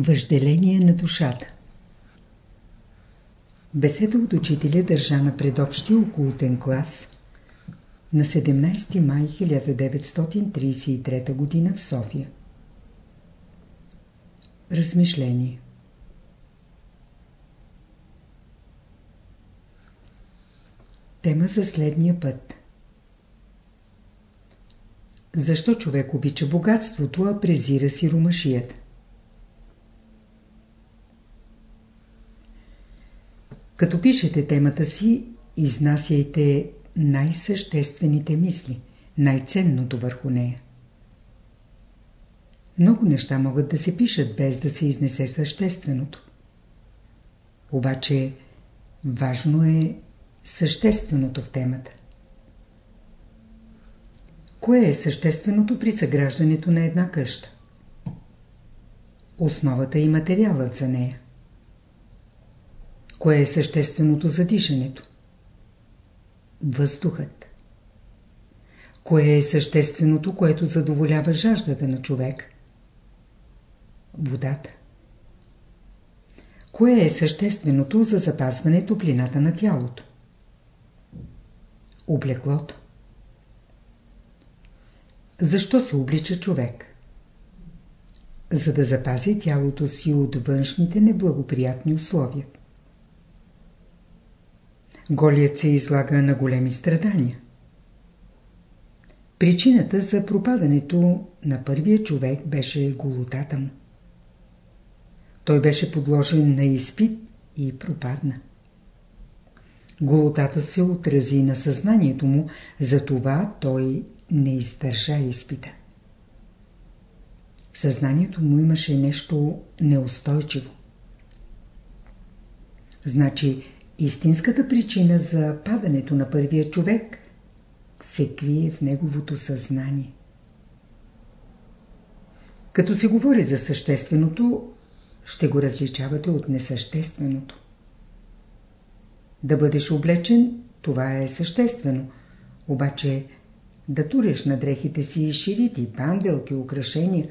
Въжделение на душата Беседа от учителя държа на предобщия окултен клас на 17 май 1933 г. в София. Размишление Тема за следния път Защо човек обича богатството, а презира си румашията? Като пишете темата си, изнасяйте най-съществените мисли, най-ценното върху нея. Много неща могат да се пишат без да се изнесе същественото. Обаче важно е същественото в темата. Кое е същественото при съграждането на една къща? Основата и материалът за нея. Кое е същественото за дишането? Въздухът. Кое е същественото, което задоволява жаждата на човек? Водата. Кое е същественото за запазване топлината на тялото? Облеклото. Защо се облича човек? За да запази тялото си от външните неблагоприятни условия. Голият се излага на големи страдания. Причината за пропадането на първия човек беше голотата му. Той беше подложен на изпит и пропадна. Голотата се отрази на съзнанието му, затова той не издържа изпита. Съзнанието му имаше нещо неустойчиво. Значи, истинската причина за падането на първия човек се крие в неговото съзнание. Като се говори за същественото, ще го различавате от несъщественото. Да бъдеш облечен, това е съществено. Обаче да туреш на дрехите си ширити, панделки, украшения,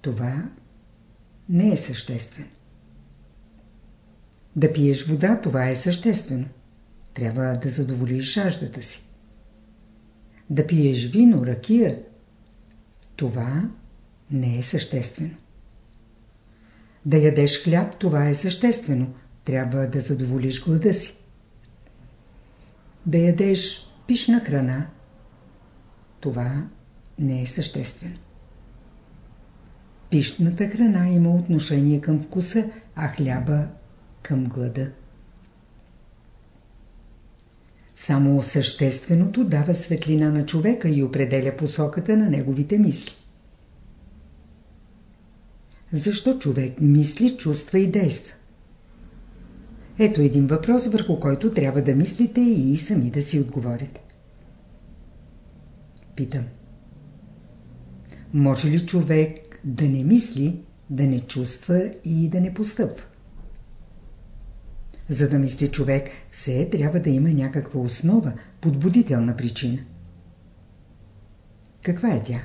това не е съществено. Да пиеш вода, това е съществено. Трябва да задоволиш жаждата си. Да пиеш вино, ракия, това не е съществено. Да ядеш хляб, това е съществено. Трябва да задоволиш глада си. Да ядеш пишна храна, това не е съществено. Пищната храна има отношение към вкуса, а хляба към глада. Само същественото дава светлина на човека и определя посоката на неговите мисли. Защо човек мисли, чувства и действа? Ето един въпрос, върху който трябва да мислите и сами да си отговорите. Питам. Може ли човек да не мисли, да не чувства и да не постъпва? За да мисли човек, все трябва да има някаква основа, подбудителна причина. Каква е тя?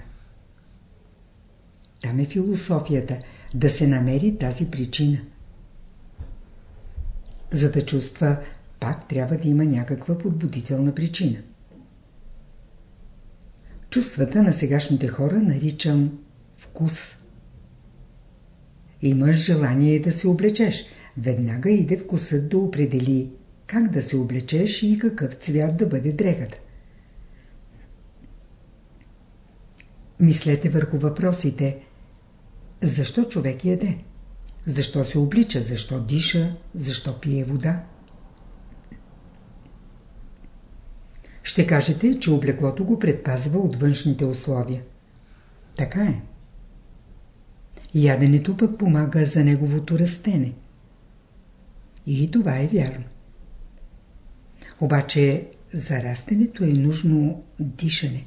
Там е философията, да се намери тази причина. За да чувства, пак трябва да има някаква подбудителна причина. Чувствата на сегашните хора наричам вкус. Имаш желание да се облечеш. Веднага иде вкусът да определи как да се облечеш и какъв цвят да бъде дрехата. Мислете върху въпросите. Защо човек яде? Защо се облича? Защо диша? Защо пие вода? Ще кажете, че облеклото го предпазва от външните условия. Така е. Яденето пък помага за неговото растене. И това е вярно. Обаче за растенето е нужно дишане.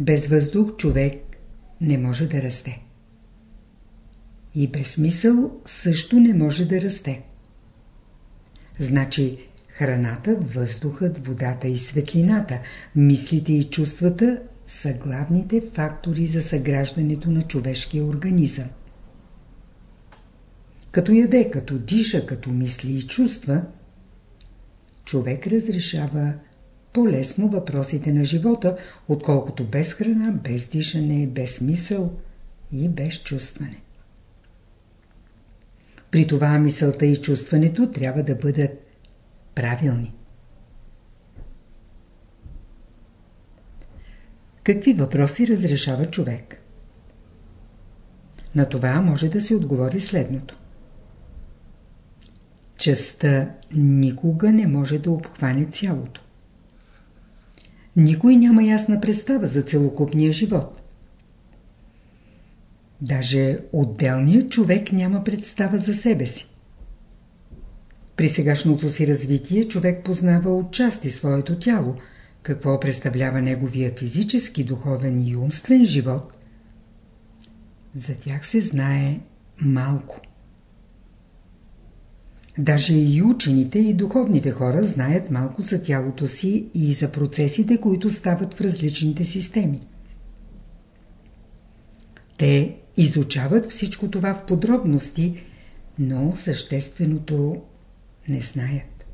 Без въздух човек не може да расте. И без мисъл също не може да расте. Значи Храната, въздухът, водата и светлината, мислите и чувствата са главните фактори за съграждането на човешкия организъм. Като яде, като диша, като мисли и чувства, човек разрешава по-лесно въпросите на живота, отколкото без храна, без дишане, без мисъл и без чувстване. При това мисълта и чувстването трябва да бъдат правилни. Какви въпроси разрешава човек? На това може да се отговори следното. Частта никога не може да обхване цялото. Никой няма ясна представа за целокупния живот. Даже отделният човек няма представа за себе си. При сегашното си развитие човек познава отчасти своето тяло, какво представлява неговия физически, духовен и умствен живот. За тях се знае малко. Даже и учените и духовните хора знаят малко за тялото си и за процесите, които стават в различните системи. Те изучават всичко това в подробности, но същественото не знаят.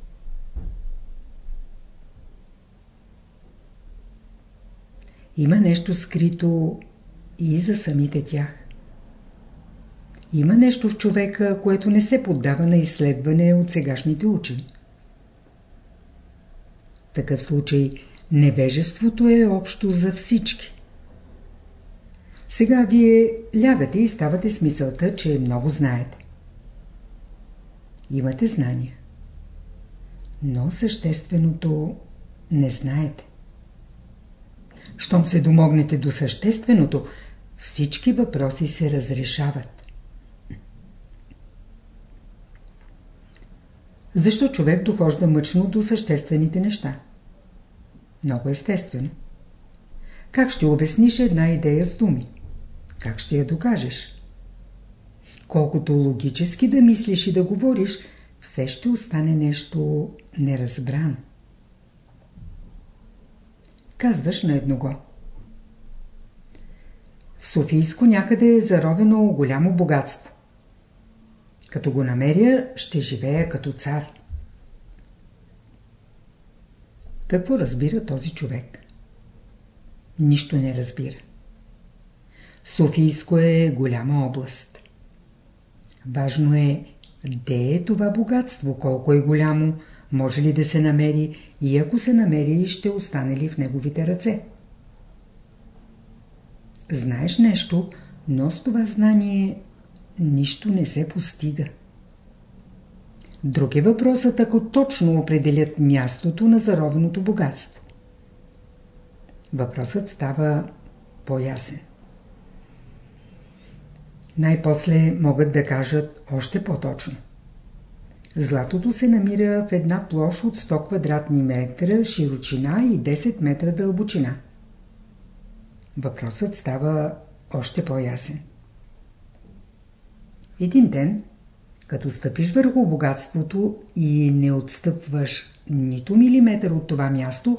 Има нещо скрито и за самите тях. Има нещо в човека, което не се поддава на изследване от сегашните учени. В такъв случай невежеството е общо за всички. Сега вие лягате и ставате с мисълта, че много знаете. Имате знания. Но същественото не знаете. Щом се домогнете до същественото, всички въпроси се разрешават. Защо човек дохожда мъчно до съществените неща? Много естествено. Как ще обясниш една идея с думи? Как ще я докажеш? Колкото логически да мислиш и да говориш, все ще остане нещо неразбрано. Казваш на едного. В Софийско някъде е заровено голямо богатство. Като го намеря, ще живея като цар. Какво разбира този човек? Нищо не разбира. Софийско е голяма област. Важно е, де е това богатство, колко е голямо, може ли да се намери и ако се намери, ще остане ли в неговите ръце. Знаеш нещо, но с това знание нищо не се постига. Друг е въпросът, ако точно определят мястото на заровеното богатство. Въпросът става по-ясен. Най-после могат да кажат още по-точно. Златото се намира в една площ от 100 квадратни метра широчина и 10 метра дълбочина. Въпросът става още по-ясен. Един ден, като стъпиш върху богатството и не отстъпваш нито милиметър от това място,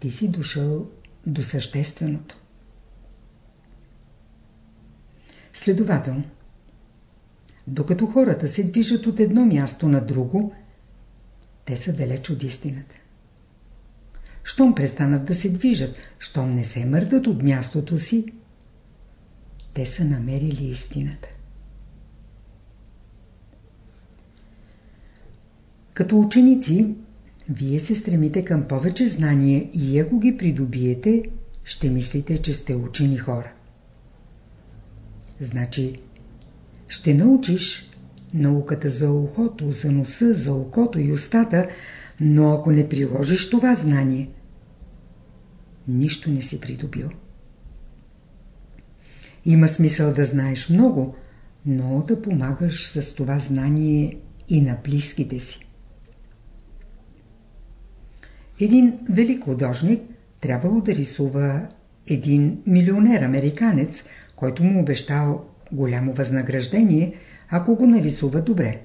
ти си дошъл до същественото. Следователно, докато хората се движат от едно място на друго, те са далеч от истината. Щом престанат да се движат, щом не се мърдат от мястото си, те са намерили истината. Като ученици, вие се стремите към повече знания и ако ги придобиете, ще мислите, че сте учени хора. Значи, ще научиш науката за ухото, за носа, за окото и устата, но ако не приложиш това знание, нищо не си придобил. Има смисъл да знаеш много, но да помагаш с това знание и на близките си. Един велик художник трябвало да рисува един милионер американец, който му обещал голямо възнаграждение, ако го нарисува добре.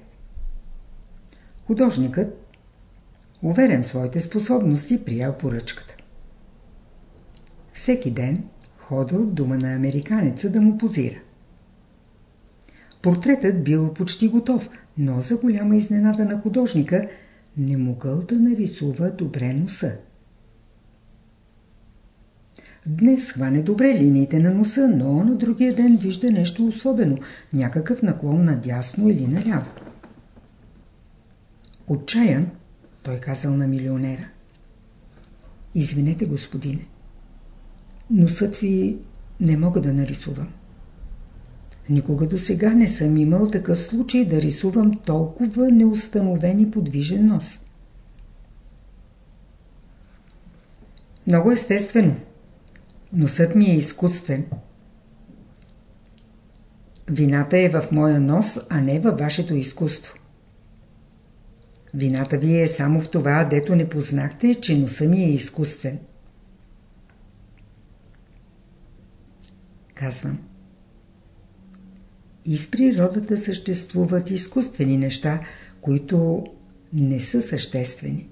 Художникът, уверен в своите способности, приял поръчката. всеки ден ходил в дома на американеца да му позира. Портретът бил почти готов, но за голяма изненада на художника не могъл да нарисува добре носа. Днес хване добре линиите на носа, но на другия ден вижда нещо особено, някакъв наклон надясно или наляво. Отчаян, той казал на милионера. Извинете, господине, носът ви не мога да нарисувам. Никога до сега не съм имал такъв случай да рисувам толкова неустановен и подвижен нос. Много естествено. Носът ми е изкуствен. Вината е в моя нос, а не във вашето изкуство. Вината ви е само в това, дето не познахте, че носа ми е изкуствен. Казвам. И в природата съществуват изкуствени неща, които не са съществени.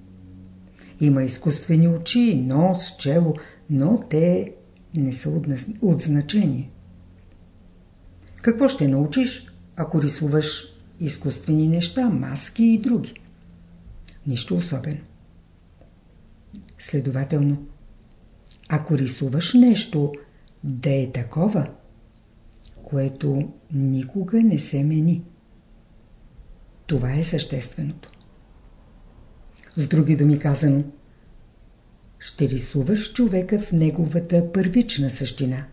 Има изкуствени очи, нос, чело, но те не са от, значение. Какво ще научиш, ако рисуваш изкуствени неща, маски и други? Нищо особено. Следователно, ако рисуваш нещо да е такова, което никога не се мени. Това е същественото. С други думи казано, ще рисуваш човека в неговата първична същина.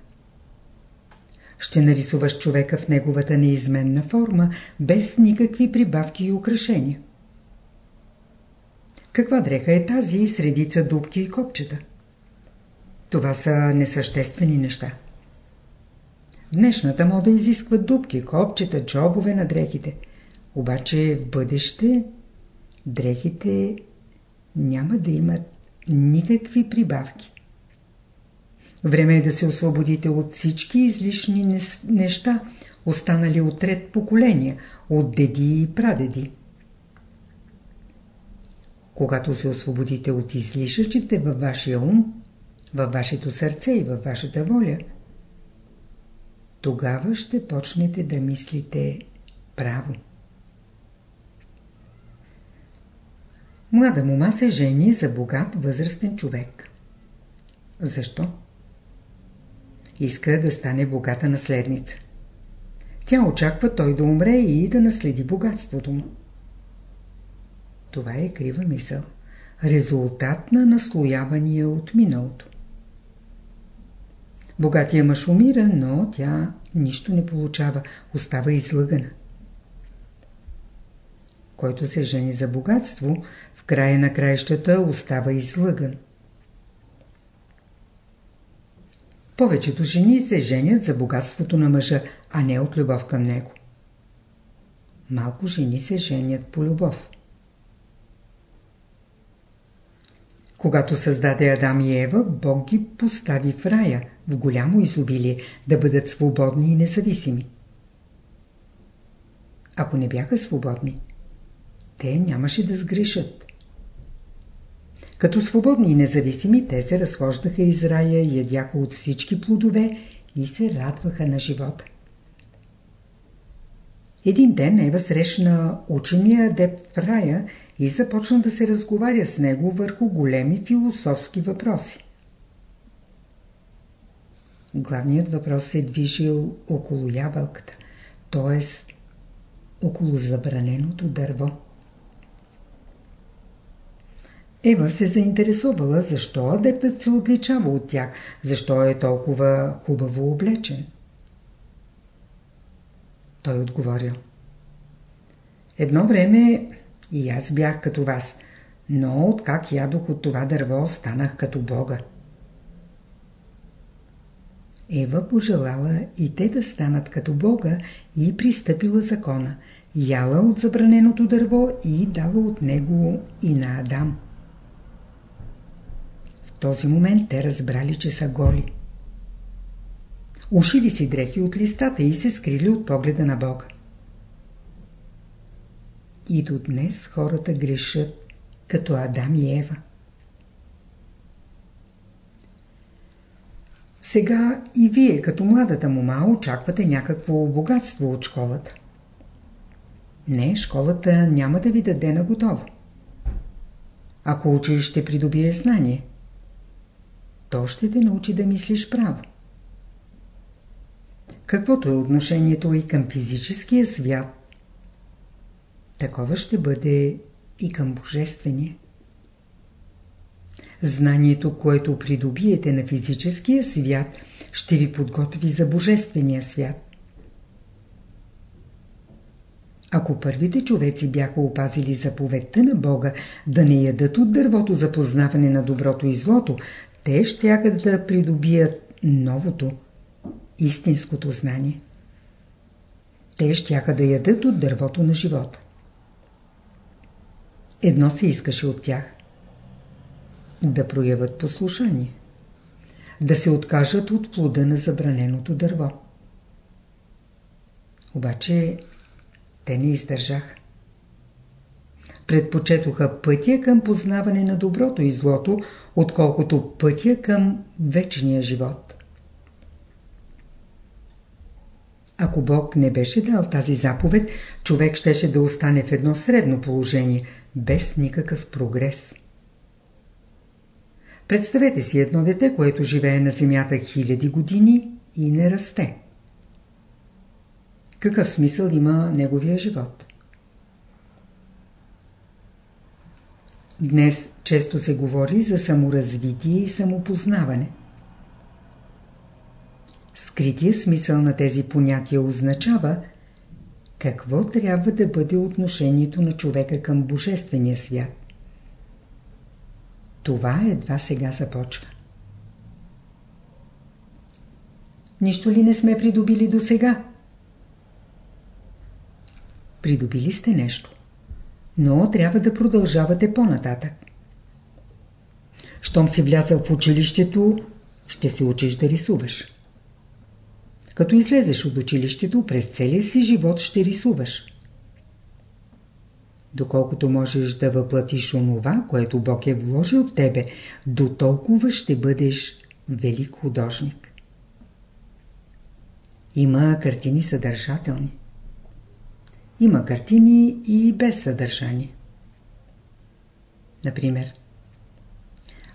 Ще нарисуваш човека в неговата неизменна форма, без никакви прибавки и украшения. Каква дреха е тази средица дубки и копчета? Това са несъществени неща. Днешната мода изисква дубки, копчета, чобове на дрехите. Обаче в бъдеще дрехите няма да имат никакви прибавки. Време е да се освободите от всички излишни неща, останали от ред поколения, от деди и прадеди. Когато се освободите от излишъчите във вашия ум, във вашето сърце и във вашата воля – тогава ще почнете да мислите право. Млада мома се жени за богат възрастен човек. Защо? Иска да стане богата наследница. Тя очаква той да умре и да наследи богатството му. Това е крива мисъл. Резултат на наслоявания от миналото. Богатия мъж умира, но тя нищо не получава, остава излъгана. Който се жени за богатство, в края на краищата остава излъган. Повечето жени се женят за богатството на мъжа, а не от любов към него. Малко жени се женят по любов. Когато създаде Адам и Ева, Бог ги постави в рая, в голямо изобилие, да бъдат свободни и независими. Ако не бяха свободни, те нямаше да сгрешат. Като свободни и независими, те се разхождаха из рая, ядяха от всички плодове и се радваха на живота. Един ден Ева срещна учения адепт в рая и започна да се разговаря с него върху големи философски въпроси. Главният въпрос се движил около ябълката, т.е. около забраненото дърво. Ева се заинтересувала защо адептът се отличава от тях, защо е толкова хубаво облечен. Той отговорил. Едно време и аз бях като вас, но откак ядох от това дърво, станах като Бога. Ева пожелала и те да станат като Бога и пристъпила закона. Яла от забраненото дърво и дала от него и на Адам. В този момент те разбрали, че са голи. Ушили си дрехи от листата и се скрили от погледа на Бога. И до днес хората грешат като Адам и Ева. Сега и вие, като младата мума, очаквате някакво богатство от школата. Не, школата няма да ви даде на готово. Ако училище придобие знание, то ще те научи да мислиш право. Каквото е отношението и към физическия свят, такова ще бъде и към Божествения. Знанието, което придобиете на физическия свят, ще ви подготви за Божествения свят. Ако първите човеци бяха опазили заповедта на Бога да не ядат от дървото за познаване на доброто и злото, те ще да придобият новото, истинското знание. Те щяха да ядат от дървото на живота. Едно се искаше от тях. Да проявят послушание. Да се откажат от плода на забраненото дърво. Обаче те не издържаха. Предпочетоха пътя към познаване на доброто и злото, отколкото пътя към вечния живот. Ако Бог не беше дал тази заповед, човек щеше да остане в едно средно положение, без никакъв прогрес. Представете си едно дете, което живее на земята хиляди години и не расте. Какъв смисъл има неговия живот? Днес често се говори за саморазвитие и самопознаване. Скрития смисъл на тези понятия означава какво трябва да бъде отношението на човека към Божествения свят. Това едва сега започва. Нищо ли не сме придобили до сега? Придобили сте нещо. Но трябва да продължавате по-нататък. Щом си влязъл в училището, ще се учиш да рисуваш. Като излезеш от училището, през целия си живот ще рисуваш. Доколкото можеш да въплатиш онова, което Бог е вложил в тебе, до толкова ще бъдеш велик художник. Има картини съдържателни. Има картини и без съдържание. Например,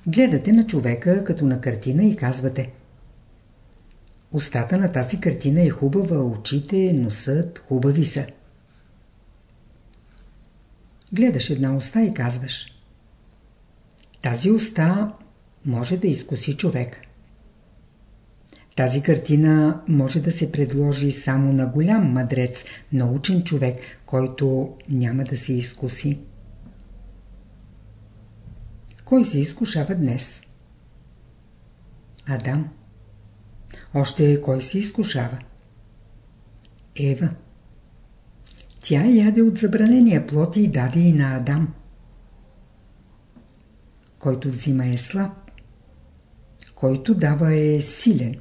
гледате на човека като на картина и казвате Устата на тази картина е хубава, очите, носът хубави са. Гледаш една уста и казваш Тази уста може да изкуси човек. Тази картина може да се предложи само на голям мъдрец, научен човек, който няма да се изкуси. Кой се изкушава днес? Адам. Още кой се изкушава? Ева. Тя яде от забранения плод и даде и на Адам. Който взима е слаб. Който дава е силен.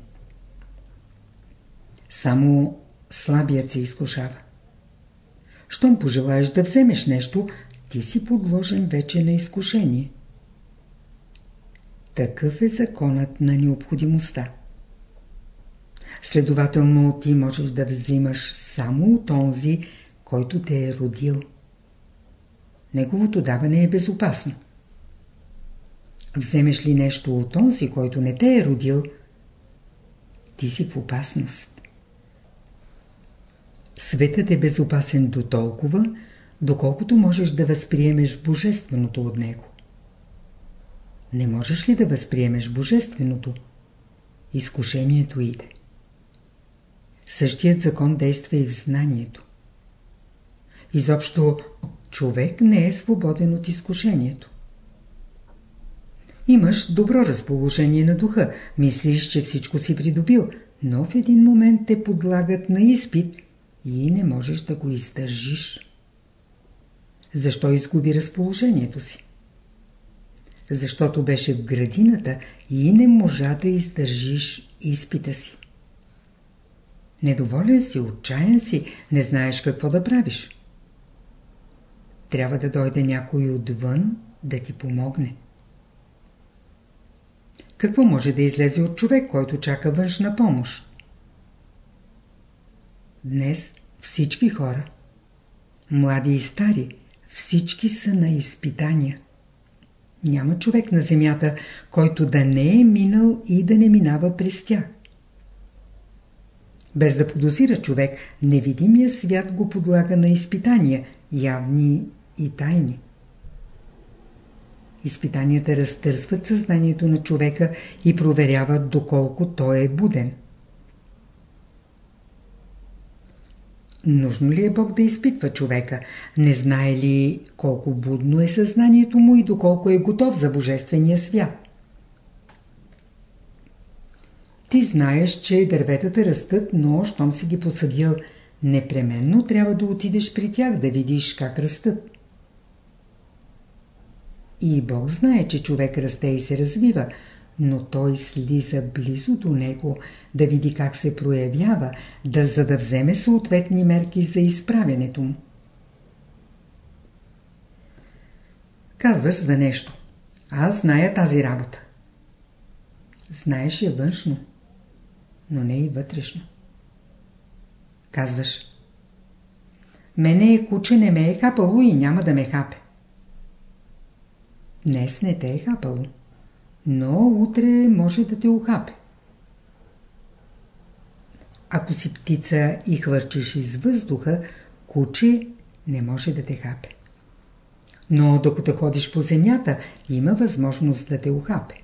Само слабият се изкушава. Щом пожелаеш да вземеш нещо, ти си подложен вече на изкушение. Такъв е законът на необходимостта. Следователно ти можеш да взимаш само от онзи, който те е родил. Неговото даване е безопасно. Вземеш ли нещо от онзи, който не те е родил, ти си в опасност. Светът е безопасен до толкова, доколкото можеш да възприемеш Божественото от него. Не можеш ли да възприемеш Божественото? Изкушението иде. Същият закон действа и в знанието. Изобщо, човек не е свободен от изкушението. Имаш добро разположение на духа, мислиш, че всичко си придобил, но в един момент те подлагат на изпит и не можеш да го издържиш. Защо изгуби разположението си? Защото беше в градината и не можа да издържиш изпита си. Недоволен си, отчаян си, не знаеш какво да правиш. Трябва да дойде някой отвън да ти помогне. Какво може да излезе от човек, който чака външна помощ? Днес всички хора, млади и стари, всички са на изпитания. Няма човек на земята, който да не е минал и да не минава през тях. Без да подозира човек, невидимия свят го подлага на изпитания, явни и тайни. Изпитанията разтърсват съзнанието на човека и проверяват доколко той е буден. Нужно ли е Бог да изпитва човека? Не знае ли колко будно е съзнанието му и доколко е готов за Божествения свят? Ти знаеш, че дърветата растат, но щом си ги посадил, непременно трябва да отидеш при тях да видиш как растат. И Бог знае, че човек расте и се развива, но той слиза близо до него, да види как се проявява, да, за да вземе съответни мерки за изправянето му. Казваш за нещо. Аз зная тази работа. Знаеш я външно, но не и вътрешно. Казваш. Мене е куче не ме е хапало и няма да ме хапе. Днес не те е хапало но утре може да те ухапе. Ако си птица и хвърчиш из въздуха, куче не може да те хапе. Но докато ходиш по земята, има възможност да те ухапе.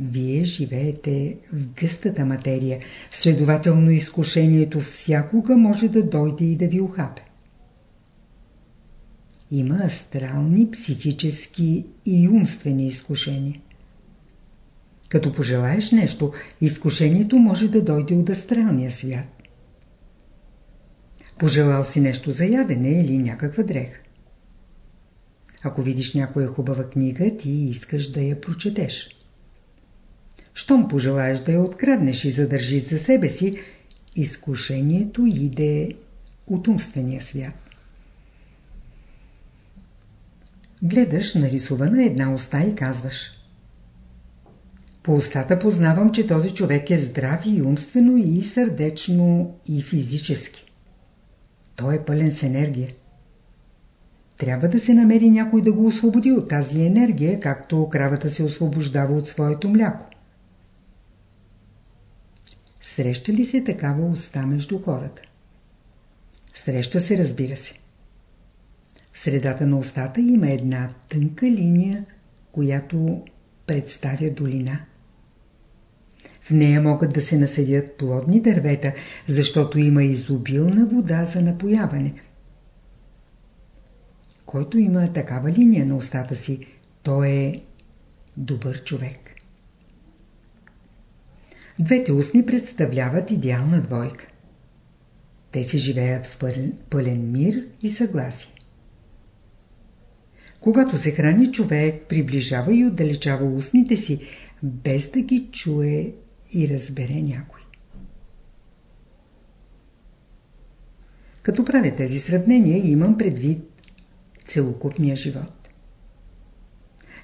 Вие живеете в гъстата материя, следователно изкушението всякога може да дойде и да ви ухапе. Има астрални, психически и умствени изкушения. Като пожелаеш нещо, изкушението може да дойде от астралния свят. Пожелал си нещо за ядене или някаква дреха. Ако видиш някоя хубава книга, ти искаш да я прочетеш. Щом пожелаеш да я откраднеш и задържиш за себе си, изкушението иде от умствения свят. Гледаш нарисувана една уста и казваш По устата познавам, че този човек е здрав и умствено, и сърдечно, и физически. Той е пълен с енергия. Трябва да се намери някой да го освободи от тази енергия, както кравата се освобождава от своето мляко. Среща ли се такава уста между хората? Среща се, разбира се. В средата на устата има една тънка линия, която представя долина. В нея могат да се насъдят плодни дървета, защото има изобилна вода за напояване. Който има такава линия на устата си, той е добър човек. Двете устни представляват идеална двойка. Те си живеят в пълен мир и съгласие. Когато се храни човек, приближава и отдалечава устните си, без да ги чуе и разбере някой. Като правя тези сравнения, имам предвид целокупния живот.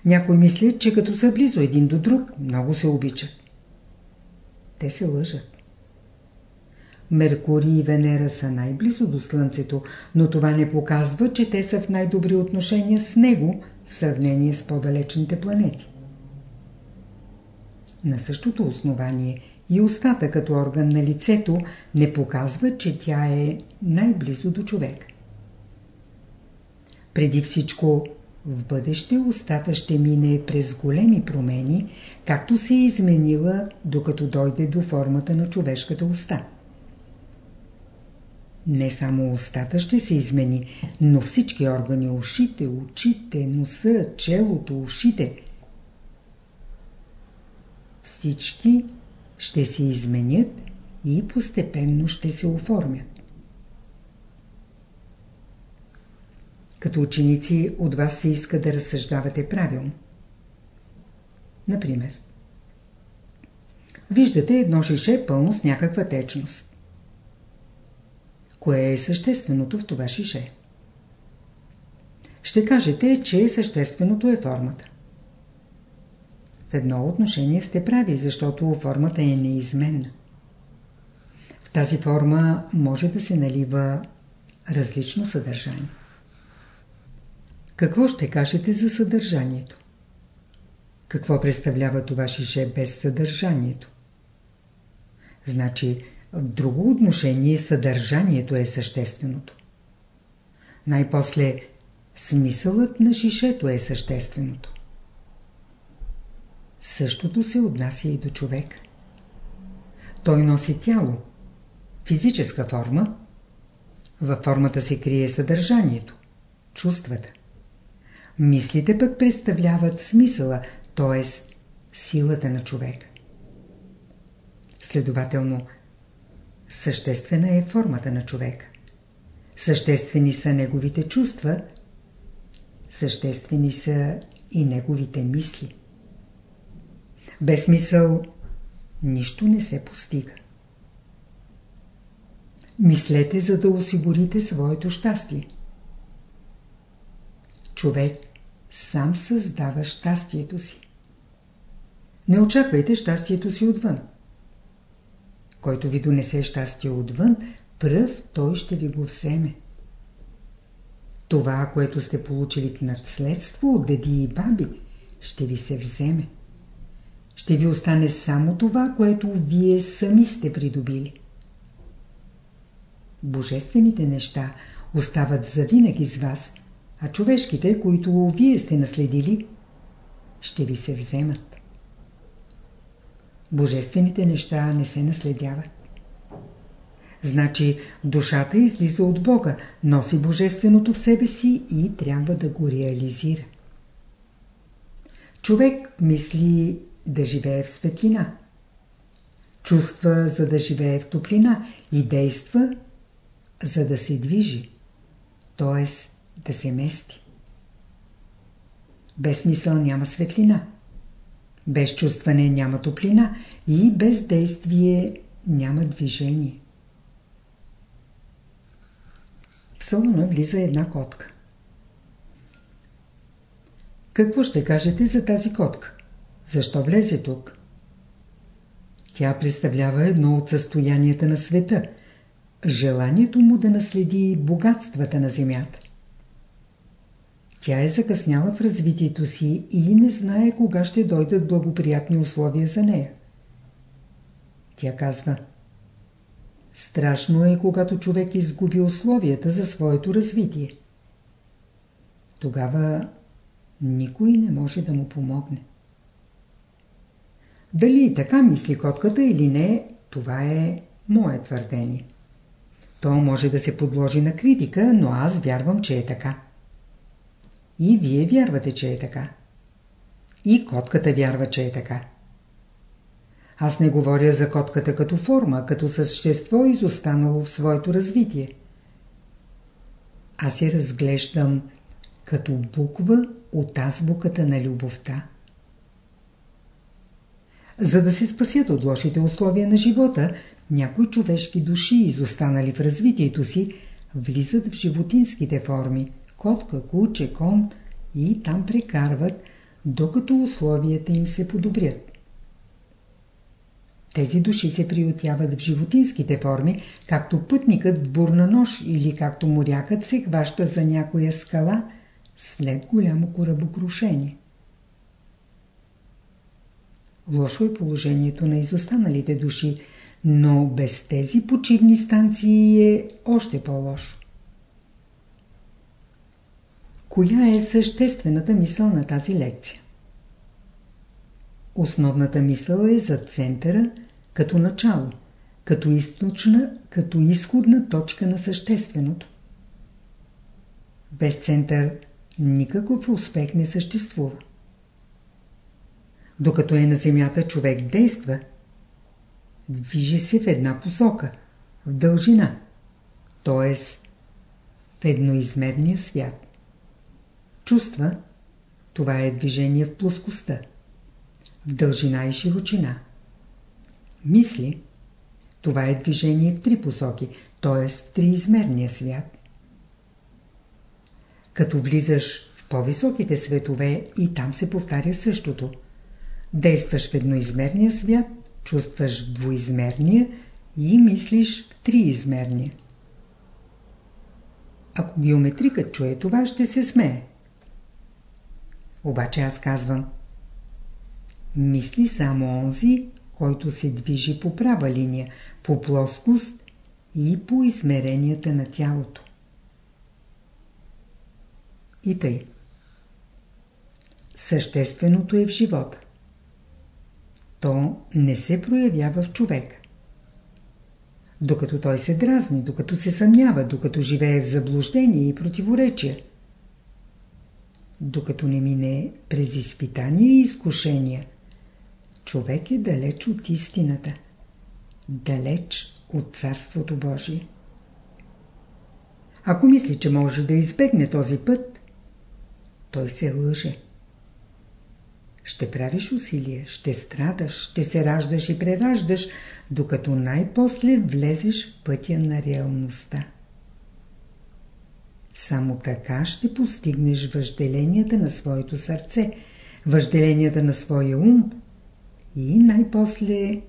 Някой мислят, че като са близо един до друг, много се обичат. Те се лъжат. Меркурий и Венера са най-близо до Слънцето, но това не показва, че те са в най-добри отношения с него в сравнение с по-далечните планети. На същото основание и устата като орган на лицето не показва, че тя е най-близо до човек. Преди всичко, в бъдеще устата ще мине през големи промени, както се е изменила, докато дойде до формата на човешката уста. Не само устата ще се измени, но всички органи, ушите, очите, носа, челото, ушите. Всички ще се изменят и постепенно ще се оформят. Като ученици от вас се иска да разсъждавате правилно. Например, виждате едно шише пълно с някаква течност. Кое е същественото в това шише? Ще кажете, че същественото е формата. В едно отношение сте прави, защото формата е неизменна. В тази форма може да се налива различно съдържание. Какво ще кажете за съдържанието? Какво представлява това шише без съдържанието? Значи, в друго отношение съдържанието е същественото. Най-после смисълът на шишето е същественото. Същото се отнася и до човек. Той носи тяло, физическа форма. Във формата се крие съдържанието, чувствата. Мислите пък представляват смисъла, т.е. силата на човека. Следователно, съществена е формата на човека. Съществени са неговите чувства, съществени са и неговите мисли. Без мисъл нищо не се постига. Мислете, за да осигурите своето щастие. Човек сам създава щастието си. Не очаквайте щастието си отвън. Който ви донесе щастие отвън, пръв той ще ви го вземе. Това, което сте получили в наследство от деди и баби, ще ви се вземе. Ще ви остане само това, което вие сами сте придобили. Божествените неща остават завинаги с вас, а човешките, които вие сте наследили, ще ви се вземат. Божествените неща не се наследяват. Значи душата излиза от Бога, носи Божественото в себе си и трябва да го реализира. Човек мисли да живее в светлина. Чувства, за да живее в топлина и действа, за да се движи, т.е. да се мести. Без мисъл няма светлина. Без чувстване няма топлина и без действие няма движение. В салона влиза една котка. Какво ще кажете за тази котка? Защо влезе тук? Тя представлява едно от състоянията на света – желанието му да наследи богатствата на земята. Тя е закъсняла в развитието си и не знае кога ще дойдат благоприятни условия за нея. Тя казва Страшно е, когато човек изгуби условията за своето развитие. Тогава никой не може да му помогне. Дали така мисли котката или не, това е мое твърдение. То може да се подложи на критика, но аз вярвам, че е така. И вие вярвате, че е така. И котката вярва, че е така. Аз не говоря за котката като форма, като същество изостанало в своето развитие. Аз я разглеждам като буква от азбуката на любовта. За да се спасят от лошите условия на живота, някои човешки души, изостанали в развитието си, влизат в животинските форми – котка, куче, кон и там прекарват, докато условията им се подобрят. Тези души се приютяват в животинските форми, както пътникът в бурна нож или както морякът се хваща за някоя скала след голямо корабокрушение. Лошо е положението на изостаналите души, но без тези почивни станции е още по-лошо. Коя е съществената мисъл на тази лекция? Основната мисъл е за центъра като начало, като източна, като изходна точка на същественото. Без център никакъв успех не съществува. Докато е на земята, човек действа. Движи се в една посока, в дължина, т.е. в едноизмерния свят. Чувства – това е движение в плоскостта, в дължина и широчина. Мисли – това е движение в три посоки, т.е. в триизмерния свят. Като влизаш в по-високите светове и там се повтаря същото – действаш в едноизмерния свят, чувстваш в двоизмерния и мислиш в триизмерния. Ако геометрикът чуе това, ще се смее. Обаче аз казвам Мисли само онзи, който се движи по права линия, по плоскост и по измеренията на тялото. И тъй. Същественото е в живота. То не се проявява в човека. Докато той се дразни, докато се съмнява, докато живее в заблуждение и противоречия, докато не мине през изпитания и изкушения, човек е далеч от истината, далеч от Царството Божие. Ако мисли, че може да избегне този път, той се лъже. Ще правиш усилия, ще страдаш, ще се раждаш и прераждаш, докато най-после влезеш в пътя на реалността. Само така ще постигнеш въжделенията на своето сърце, въжделенията на своя ум и най-после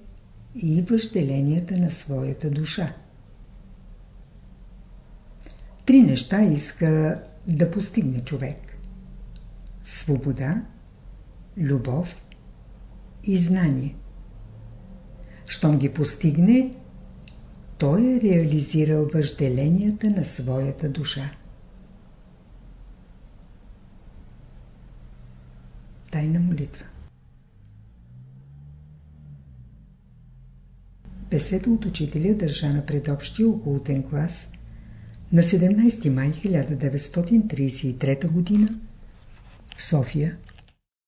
и въжделенията на своята душа. Три неща иска да постигне човек. Свобода, любов и знание. Щом ги постигне, той е реализирал въжделенията на своята душа. Тайна молитва Беседа от учителя държа на предобщия околотен клас на 17 май 1933 г. в София,